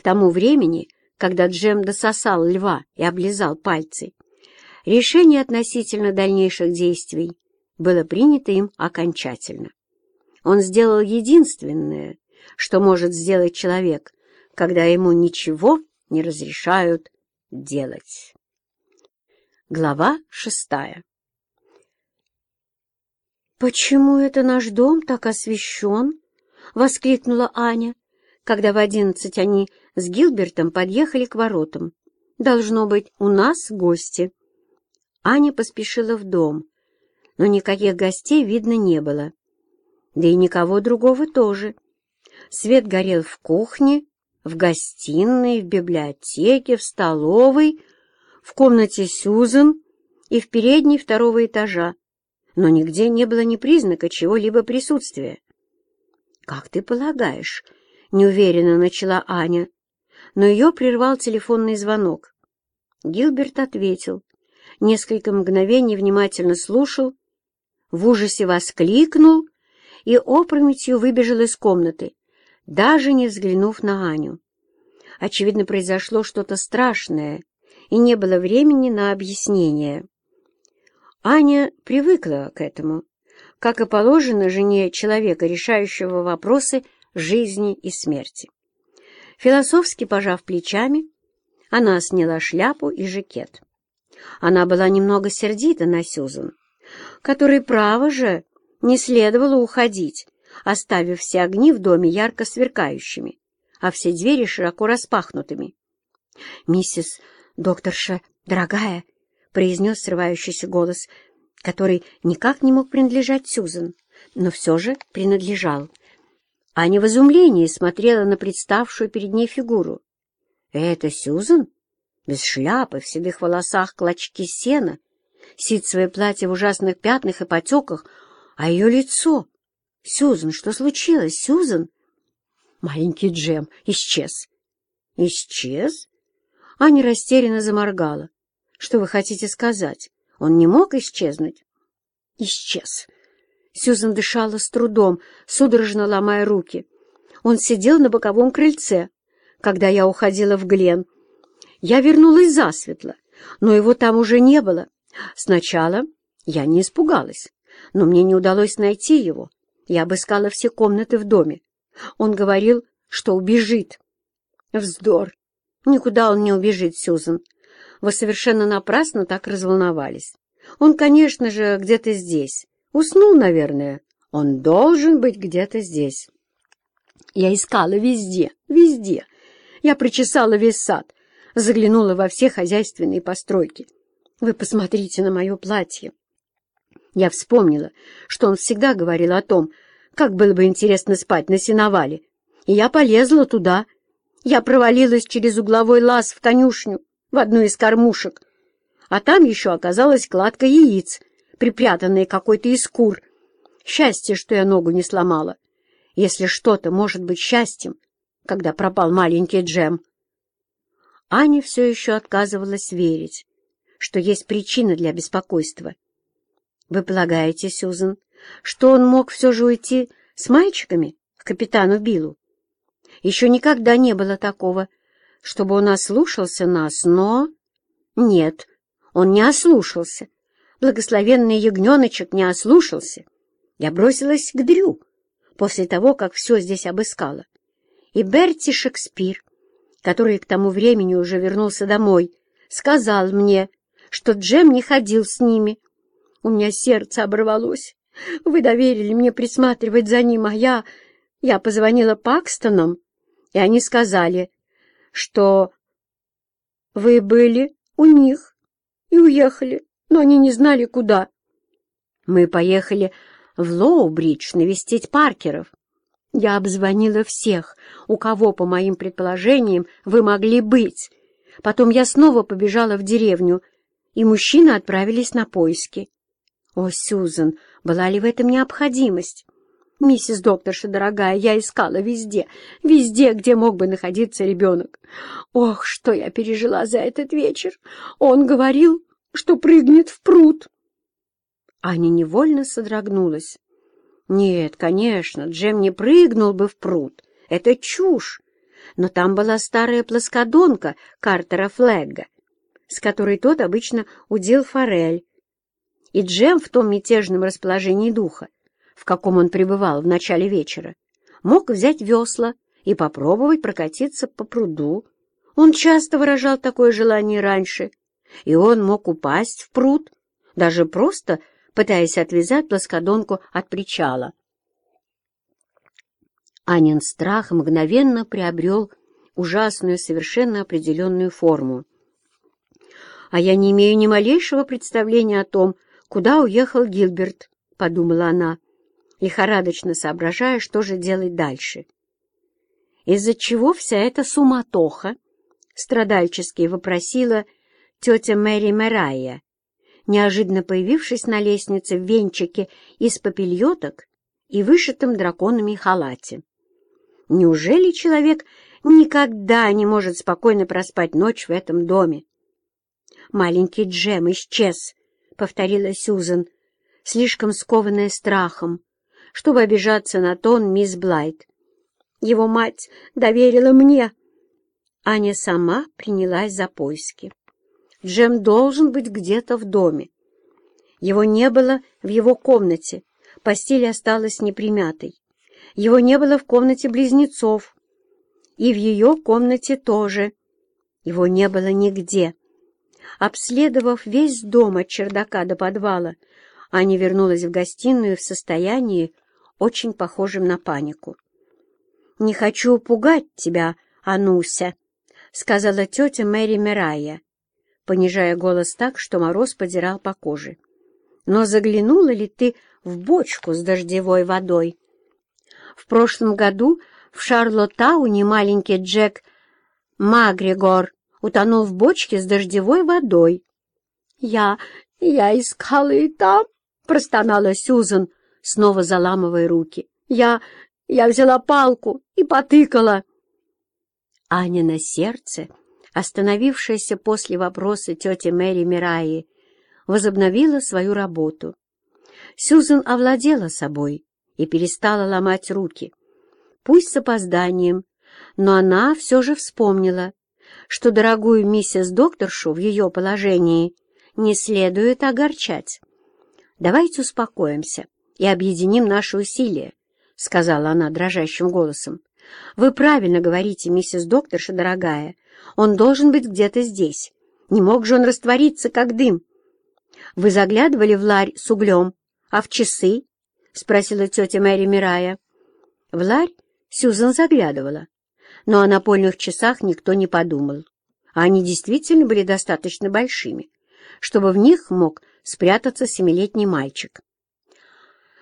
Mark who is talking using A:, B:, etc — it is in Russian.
A: К тому времени, когда Джем дососал льва и облизал пальцы, решение относительно дальнейших действий было принято им окончательно. Он сделал единственное, что может сделать человек, когда ему ничего не разрешают делать. Глава шестая «Почему это наш дом так освещен?» — воскликнула Аня, когда в одиннадцать они с Гилбертом подъехали к воротам. «Должно быть, у нас гости». Аня поспешила в дом, но никаких гостей видно не было. Да и никого другого тоже. Свет горел в кухне, в гостиной, в библиотеке, в столовой, в комнате Сюзан и в передней второго этажа, но нигде не было ни признака чего-либо присутствия. «Как ты полагаешь?» — неуверенно начала Аня, но ее прервал телефонный звонок. Гилберт ответил, несколько мгновений внимательно слушал, в ужасе воскликнул и опрометью выбежал из комнаты, даже не взглянув на Аню. Очевидно, произошло что-то страшное, и не было времени на объяснение. Аня привыкла к этому, как и положено жене человека, решающего вопросы жизни и смерти. Философски пожав плечами, она сняла шляпу и жакет. Она была немного сердита на Сюзан, которой, право же, не следовало уходить, оставив все огни в доме ярко сверкающими, а все двери широко распахнутыми. «Миссис докторша, дорогая!» — произнес срывающийся голос, который никак не мог принадлежать Сюзан, но все же принадлежал. Аня в изумлении смотрела на представшую перед ней фигуру. «Это Сюзан? Без шляпы, в седых волосах клочки сена, ситцевое платье в ужасных пятнах и потеках, а ее лицо... Сюзан, что случилось, Сюзан?» Маленький Джем исчез. «Исчез?» Аня растерянно заморгала. Что вы хотите сказать? Он не мог исчезнуть? Исчез. Сьюзан дышала с трудом, судорожно ломая руки. Он сидел на боковом крыльце, когда я уходила в Глен. Я вернулась засветло, но его там уже не было. Сначала я не испугалась, но мне не удалось найти его. Я обыскала все комнаты в доме. Он говорил, что убежит. Вздор. Никуда он не убежит, Сьюзан. Вы совершенно напрасно так разволновались. Он, конечно же, где-то здесь. Уснул, наверное. Он должен быть где-то здесь. Я искала везде, везде. Я прочесала весь сад, заглянула во все хозяйственные постройки. Вы посмотрите на мое платье. Я вспомнила, что он всегда говорил о том, как было бы интересно спать на сеновале. И я полезла туда. Я провалилась через угловой лаз в конюшню в одну из кормушек, а там еще оказалась кладка яиц, припрятанная какой-то из кур. Счастье, что я ногу не сломала. Если что-то может быть счастьем, когда пропал маленький Джем. Аня все еще отказывалась верить, что есть причина для беспокойства. Вы полагаете, Сюзан, что он мог все же уйти с мальчиками к капитану Биллу? Еще никогда не было такого, чтобы он ослушался нас, но... Нет, он не ослушался. Благословенный ягненочек не ослушался. Я бросилась к Дрю после того, как все здесь обыскала. И Берти Шекспир, который к тому времени уже вернулся домой, сказал мне, что Джем не ходил с ними. У меня сердце оборвалось. Вы доверили мне присматривать за ним, а я... Я позвонила Пакстонам, и они сказали, что вы были у них и уехали, но они не знали, куда. Мы поехали в Лоубридж навестить Паркеров. Я обзвонила всех, у кого, по моим предположениям, вы могли быть. Потом я снова побежала в деревню, и мужчины отправились на поиски. О, Сюзан, была ли в этом необходимость? «Миссис докторша, дорогая, я искала везде, везде, где мог бы находиться ребенок. Ох, что я пережила за этот вечер! Он говорил, что прыгнет в пруд!» Аня невольно содрогнулась. «Нет, конечно, Джем не прыгнул бы в пруд. Это чушь. но там была старая плоскодонка Картера Флегга, с которой тот обычно удил форель. И Джем в том мятежном расположении духа, в каком он пребывал в начале вечера, мог взять весла и попробовать прокатиться по пруду. Он часто выражал такое желание раньше, и он мог упасть в пруд, даже просто пытаясь отвязать плоскодонку от причала. Анин страх мгновенно приобрел ужасную, совершенно определенную форму. «А я не имею ни малейшего представления о том, куда уехал Гилберт», — подумала она, лихорадочно соображая, что же делать дальше. «Из-за чего вся эта суматоха?» — страдальчески вопросила тетя Мэри Мэрайя, неожиданно появившись на лестнице в венчике из попельоток и вышитом драконами халате. Неужели человек никогда не может спокойно проспать ночь в этом доме? «Маленький Джем исчез», — повторила Сьюзен, слишком скованная страхом, чтобы обижаться на тон мисс Блайт. «Его мать доверила мне». Аня сама принялась за поиски. Джем должен быть где-то в доме. Его не было в его комнате, постель осталась непримятой. Его не было в комнате близнецов. И в ее комнате тоже. Его не было нигде. Обследовав весь дом от чердака до подвала, Аня вернулась в гостиную в состоянии, очень похожем на панику. «Не хочу пугать тебя, Ануся», — сказала тетя Мэри Мирая, понижая голос так, что мороз подирал по коже. «Но заглянула ли ты в бочку с дождевой водой?» В прошлом году в Шарлоттауне маленький Джек Магрегор утонул в бочке с дождевой водой. «Я... я искала и там», — простонала Сюзан, снова заламывая руки. «Я... я взяла палку и потыкала». Аня на сердце, остановившаяся после вопроса тети Мэри Мираи, возобновила свою работу. Сюзан овладела собой и перестала ломать руки. Пусть с опозданием, но она все же вспомнила, что дорогую миссис докторшу в ее положении не следует огорчать. «Давайте успокоимся и объединим наши усилия», — сказала она дрожащим голосом. «Вы правильно говорите, миссис докторша, дорогая. Он должен быть где-то здесь. Не мог же он раствориться, как дым. Вы заглядывали в ларь с углем, а в часы — спросила тетя Мэри Мирая. В ларь Сюзан заглядывала, но о напольных часах никто не подумал. Они действительно были достаточно большими, чтобы в них мог спрятаться семилетний мальчик.